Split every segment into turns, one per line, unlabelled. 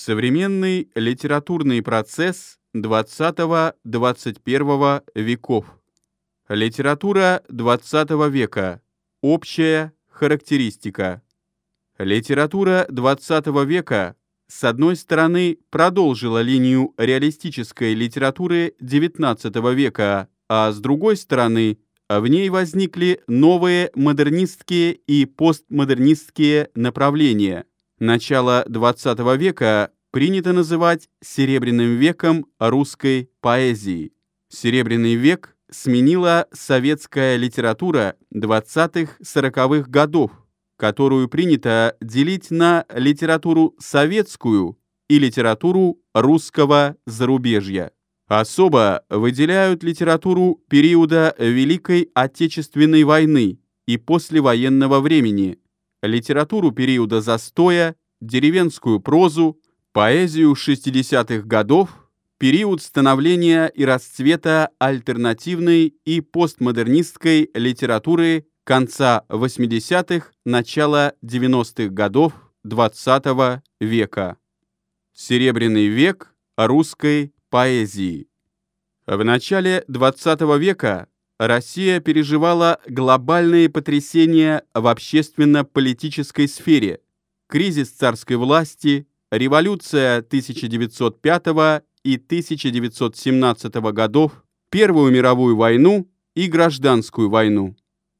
Современный литературный процесс XX-XXI веков. Литература XX века. Общая характеристика. Литература XX века, с одной стороны, продолжила линию реалистической литературы XIX века, а с другой стороны, в ней возникли новые модернистские и постмодернистские направления. Начало XX века принято называть «серебряным веком русской поэзии». Серебряный век сменила советская литература 20-40-х годов, которую принято делить на литературу советскую и литературу русского зарубежья. Особо выделяют литературу периода Великой Отечественной войны и послевоенного времени, литературу периода застоя, деревенскую прозу, поэзию 60-х годов, период становления и расцвета альтернативной и постмодернистской литературы конца 80-х, начала 90-х годов XX -го века. Серебряный век русской поэзии. В начале XX века Россия переживала глобальные потрясения в общественно-политической сфере, кризис царской власти, революция 1905 и 1917 годов, Первую мировую войну и гражданскую войну.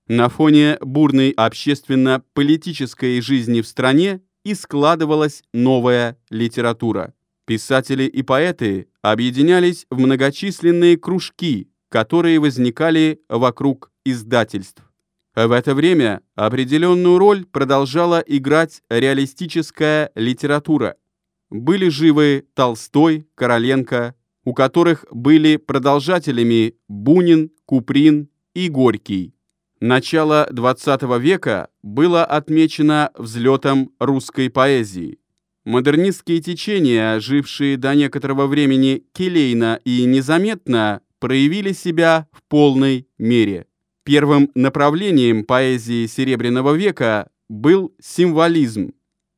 На фоне бурной общественно-политической жизни в стране и складывалась новая литература. Писатели и поэты объединялись в многочисленные кружки, которые возникали вокруг издательств. В это время определенную роль продолжала играть реалистическая литература. Были живы Толстой, Короленко, у которых были продолжателями Бунин, Куприн и Горький. Начало XX века было отмечено взлетом русской поэзии. Модернистские течения, жившие до некоторого времени келейно и незаметно, проявили себя в полной мере. Первым направлением поэзии Серебряного века был символизм.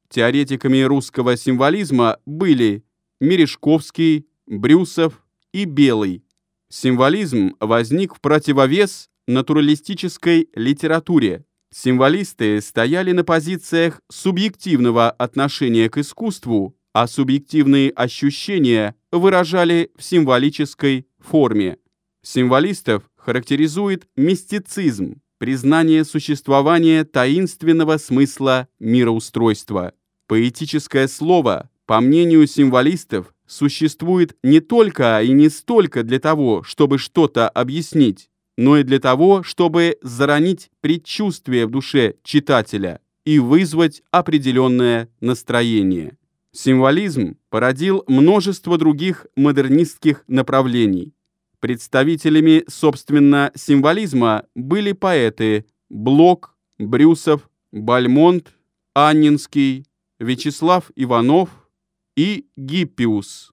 Теоретиками русского символизма были Мережковский, Брюсов и Белый. Символизм возник в противовес натуралистической литературе. Символисты стояли на позициях субъективного отношения к искусству, а субъективные ощущения выражали в символической форме. Символистов характеризует мистицизм, признание существования таинственного смысла мироустройства. Поэтическое слово, по мнению символистов, существует не только и не столько для того, чтобы что-то объяснить, но и для того, чтобы заронить предчувствие в душе читателя и вызвать определенное настроение. Символизм породил множество других модернистских направлений. Представителями, собственно, символизма были поэты Блок, Брюсов, Бальмонт, Аннинский, Вячеслав Иванов и Гиппиус.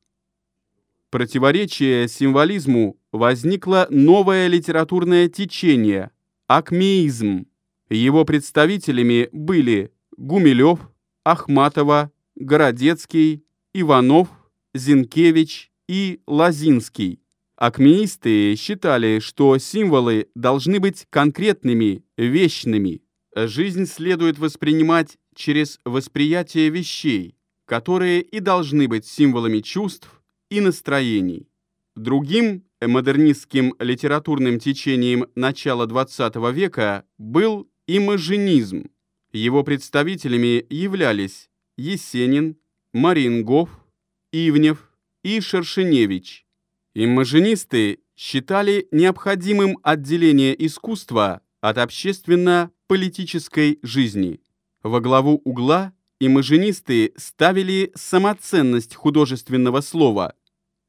Противоречие символизму возникло новое литературное течение – акмеизм. Его представителями были Гумилев, Ахматова, Городецкий, Иванов, Зинкевич и Лазинский. Акмеисты считали, что символы должны быть конкретными, вечными. Жизнь следует воспринимать через восприятие вещей, которые и должны быть символами чувств и настроений. Другим модернистским литературным течением начала XX века был имажинизм. Его представителями являлись Есенин, Марингов, Ивнев и Шершеневич. Имажинисты считали необходимым отделение искусства от общественно-политической жизни. Во главу угла имажинисты ставили самоценность художественного слова.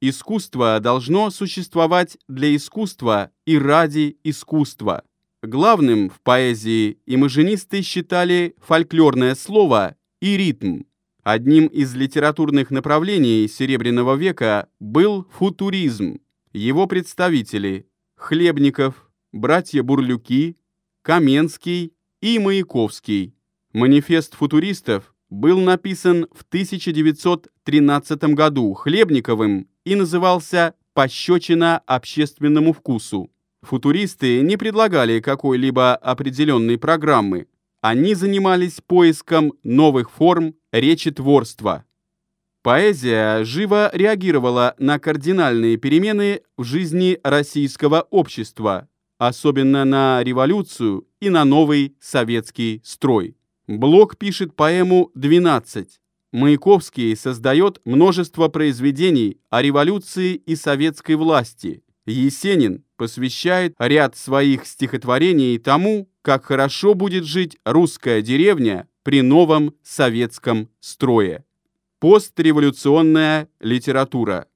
Искусство должно существовать для искусства и ради искусства. Главным в поэзии имажинисты считали фольклорное слово и ритм. Одним из литературных направлений Серебряного века был футуризм. Его представители – Хлебников, братья Бурлюки, Каменский и Маяковский. Манифест футуристов был написан в 1913 году Хлебниковым и назывался «Пощечина общественному вкусу». Футуристы не предлагали какой-либо определенной программы. Они занимались поиском новых форм речетворства. Поэзия живо реагировала на кардинальные перемены в жизни российского общества, особенно на революцию и на новый советский строй. Блок пишет поэму «12». Маяковский создает множество произведений о революции и советской власти. Есенин посвящает ряд своих стихотворений тому, как хорошо будет жить русская деревня при новом советском строе. Постреволюционная литература.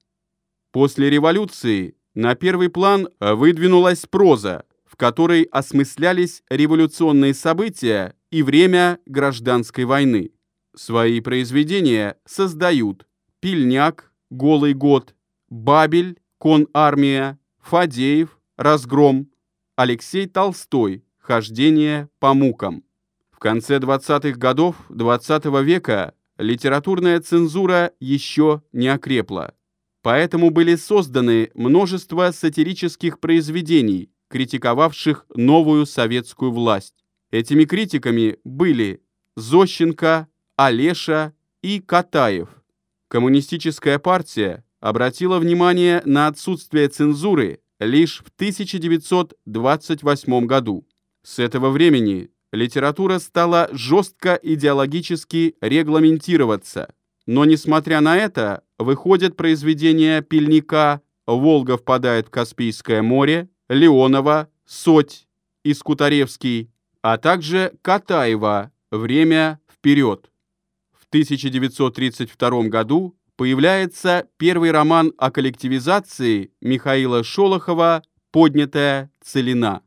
После революции на первый план выдвинулась проза, в которой осмыслялись революционные события и время гражданской войны. Свои произведения создают «Пильняк», «Голый год», «Бабель», «Кон-армия», «Фадеев», «Разгром», Алексей Толстой, «Хождение по мукам». В конце 20-х годов XX -го века литературная цензура еще не окрепла. Поэтому были созданы множество сатирических произведений, критиковавших новую советскую власть. Этими критиками были Зощенко, Олеша и Катаев. Коммунистическая партия обратила внимание на отсутствие цензуры лишь в 1928 году. С этого времени литература стала жестко идеологически регламентироваться, но, несмотря на это, выходят произведения Пельника «Волга впадает в Каспийское море», Леонова, Соть и Скутаревский, а также Катаева «Время вперед». В 1932 году появляется первый роман о коллективизации Михаила Шолохова «Поднятая целина».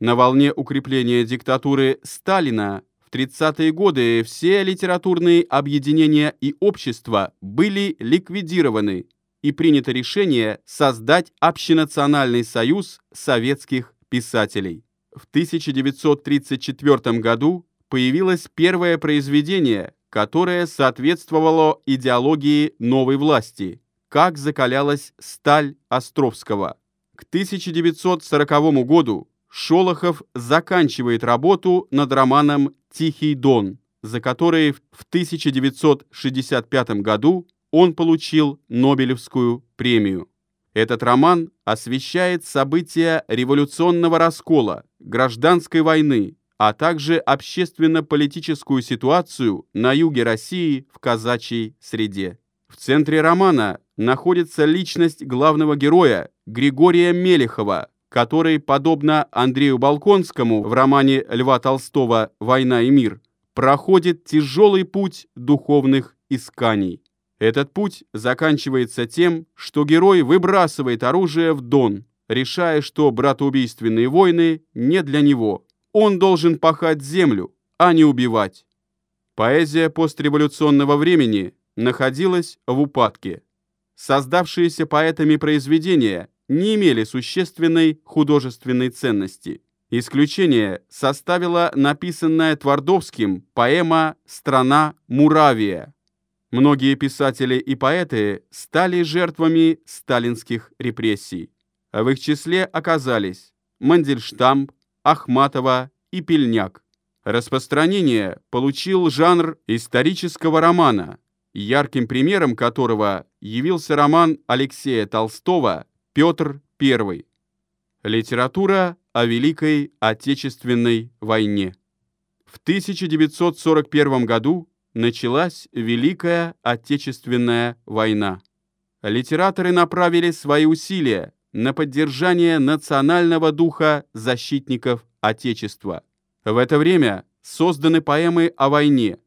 На волне укрепления диктатуры Сталина в 30-е годы все литературные объединения и общества были ликвидированы, и принято решение создать Общенациональный союз советских писателей. В 1934 году появилось первое произведение, которое соответствовало идеологии новой власти, как закалялась сталь Островского. К 1940 году Шолохов заканчивает работу над романом «Тихий дон», за который в 1965 году он получил Нобелевскую премию. Этот роман освещает события революционного раскола, гражданской войны, а также общественно-политическую ситуацию на юге России в казачьей среде. В центре романа находится личность главного героя Григория Мелехова, который, подобно Андрею Балконскому в романе Льва Толстого «Война и мир», проходит тяжелый путь духовных исканий. Этот путь заканчивается тем, что герой выбрасывает оружие в Дон, решая, что братоубийственные войны не для него. Он должен пахать землю, а не убивать. Поэзия постреволюционного времени находилась в упадке. Создавшиеся поэтами произведения не имели существенной художественной ценности. Исключение составила написанная Твардовским поэма «Страна Муравия», Многие писатели и поэты стали жертвами сталинских репрессий. В их числе оказались Мандельштам, Ахматова и Пельняк. Распространение получил жанр исторического романа, ярким примером которого явился роман Алексея Толстого «Петр I». Литература о Великой Отечественной войне. В 1941 году началась Великая Отечественная война. Литераторы направили свои усилия на поддержание национального духа защитников Отечества. В это время созданы поэмы о войне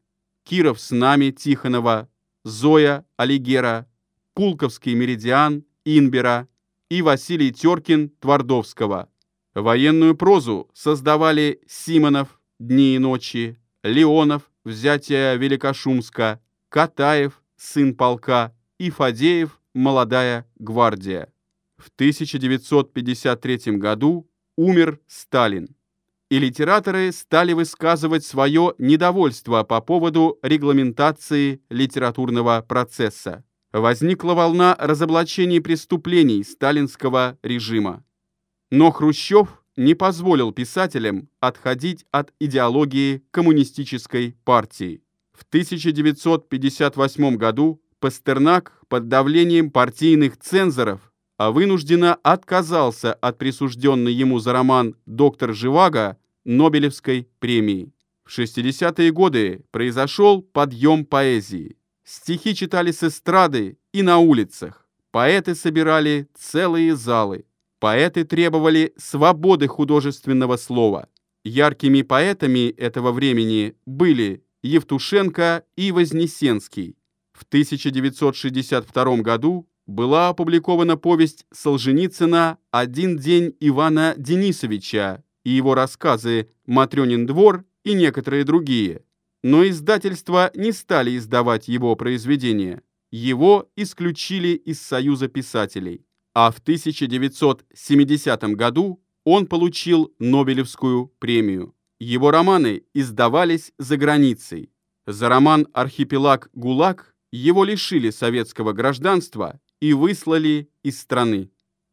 «Киров с нами» Тихонова, «Зоя» Алигера, «Пулковский меридиан» Инбера и Василий Теркин Твардовского. Военную прозу создавали Симонов «Дни и ночи», Леонов взятие Великошумска, Катаев, сын полка, и Фадеев, молодая гвардия. В 1953 году умер Сталин. и литераторы стали высказывать свое недовольство по поводу регламентации литературного процесса. Возникла волна разоблачений преступлений сталинского режима. Но Хрущев не позволил писателям отходить от идеологии коммунистической партии. В 1958 году Пастернак под давлением партийных цензоров а вынужденно отказался от присужденной ему за роман «Доктор Живаго» Нобелевской премии. В 60-е годы произошел подъем поэзии. Стихи читали с эстрады и на улицах. Поэты собирали целые залы. Поэты требовали свободы художественного слова. Яркими поэтами этого времени были Евтушенко и Вознесенский. В 1962 году была опубликована повесть Солженицына «Один день Ивана Денисовича» и его рассказы «Матрёнин двор» и некоторые другие. Но издательства не стали издавать его произведения. Его исключили из Союза писателей. А в 1970 году он получил Нобелевскую премию. Его романы издавались за границей. За роман «Архипелаг ГУЛАГ» его лишили советского гражданства и выслали из страны.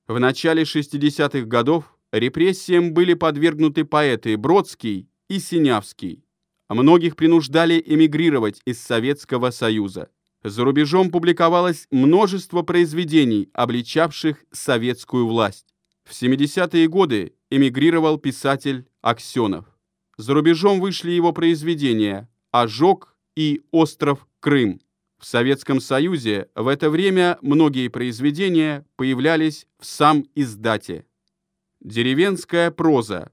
В начале 60-х годов репрессиям были подвергнуты поэты Бродский и Синявский. Многих принуждали эмигрировать из Советского Союза. За рубежом публиковалось множество произведений, обличавших советскую власть. В 70-е годы эмигрировал писатель Аксенов. За рубежом вышли его произведения «Ожог» и «Остров Крым». В Советском Союзе в это время многие произведения появлялись в сам издате. Деревенская проза.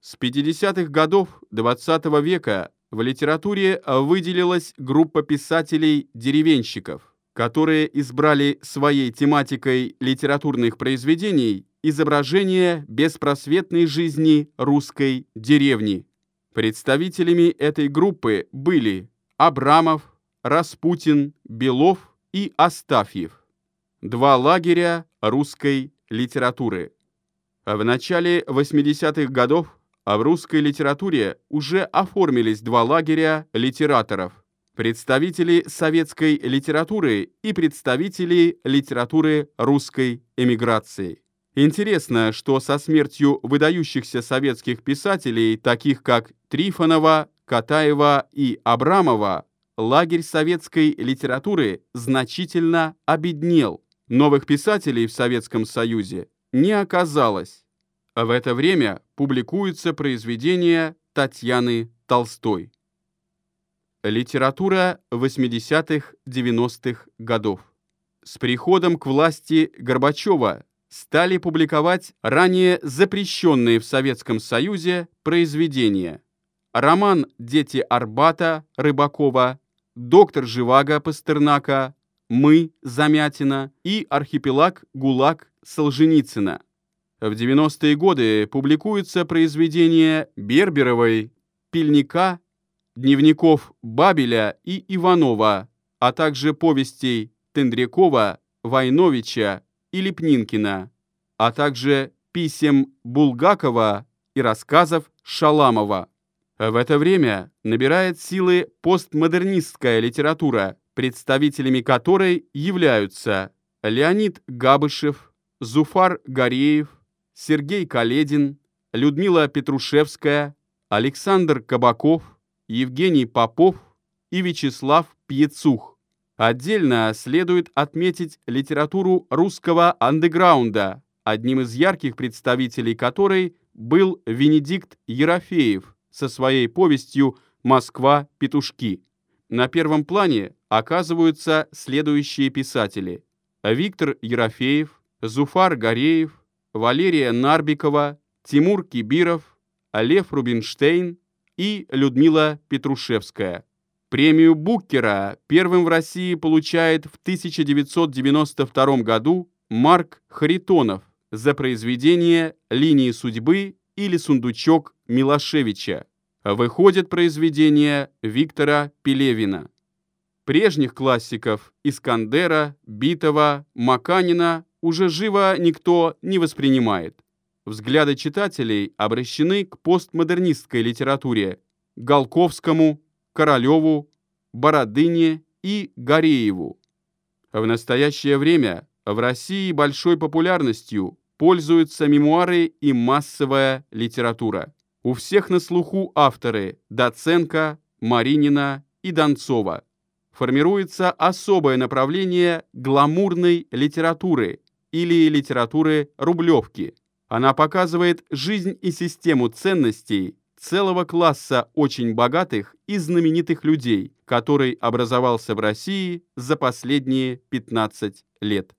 С 50-х годов XX -го века в литературе выделилась группа писателей-деревенщиков, которые избрали своей тематикой литературных произведений изображение беспросветной жизни русской деревни. Представителями этой группы были Абрамов, Распутин, Белов и Астафьев. Два лагеря русской литературы. В начале 80-х годов в русской литературе уже оформились два лагеря литераторов. Представители советской литературы и представители литературы русской эмиграции. Интересно, что со смертью выдающихся советских писателей, таких как Трифонова, Катаева и Абрамова, лагерь советской литературы значительно обеднел. Новых писателей в Советском Союзе не оказалось. В это время публикуются произведения Татьяны Толстой. Литература 80-х-90-х годов. С приходом к власти Горбачева стали публиковать ранее запрещенные в Советском Союзе произведения. Роман «Дети Арбата» Рыбакова доктор Живаго Пастернака, мы Замятина и архипелаг ГУЛАГ Солженицына. В 90-е годы публикуются произведения Берберовой, Пильника, дневников Бабеля и Иванова, а также повестей Тендрякова, Войновича и Лепнинкина, а также писем Булгакова и рассказов Шаламова. В это время набирает силы постмодернистская литература, представителями которой являются Леонид Габышев, Зуфар Гореев, Сергей Каледин, Людмила Петрушевская, Александр Кабаков, Евгений Попов и Вячеслав Пьецух. Отдельно следует отметить литературу русского андеграунда, одним из ярких представителей которой был Венедикт Ерофеев – со своей повестью «Москва-петушки». На первом плане оказываются следующие писатели. Виктор Ерофеев, Зуфар Гореев, Валерия Нарбикова, Тимур Кибиров, Лев Рубинштейн и Людмила Петрушевская. Премию Буккера первым в России получает в 1992 году Марк Харитонов за произведение «Линии судьбы» или «Сундучок Милошевича» выходит произведение Виктора Пелевина. Прежних классиков Искандера, Битова, Маканина уже живо никто не воспринимает. взгляды читателей обращены к постмодернистской литературе Голковскому, Королеву, Бородыне и Горееву. В настоящее время в России большой популярностью пользуются мемуары и массовая литература. У всех на слуху авторы Доценко, Маринина и Донцова. Формируется особое направление гламурной литературы или литературы Рублевки. Она показывает жизнь и систему ценностей целого класса очень богатых и знаменитых людей, который образовался в России за последние 15 лет.